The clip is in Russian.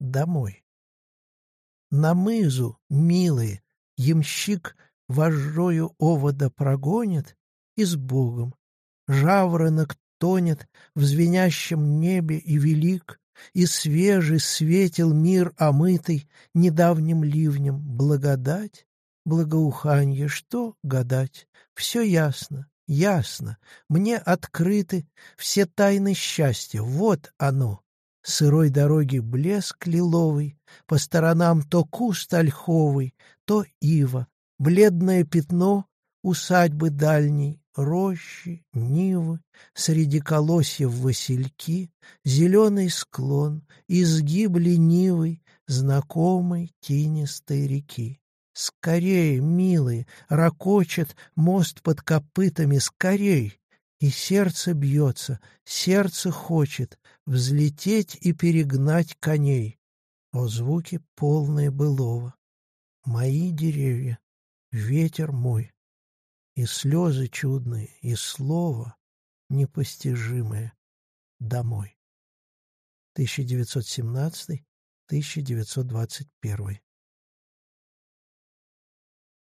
домой. На мызу, милые, ямщик вожжою овода прогонит и с Богом. Жаворонок тонет в звенящем небе и велик, и свежий светил мир омытый недавним ливнем. Благодать, благоуханье, что гадать? Все ясно, ясно. Мне открыты все тайны счастья. Вот оно. Сырой дороги блеск лиловый, по сторонам то куст ольховый, то ива, бледное пятно усадьбы дальней, рощи, нивы, среди колосьев васильки, зеленый склон, изгиб ленивый, знакомой тинистой реки. Скорей, милый, ракочет мост под копытами, скорей! И сердце бьется, сердце хочет взлететь и перегнать коней. О звуки полные былого. Мои деревья, ветер мой, и слезы чудные, и слово непостижимое домой. 1917-1921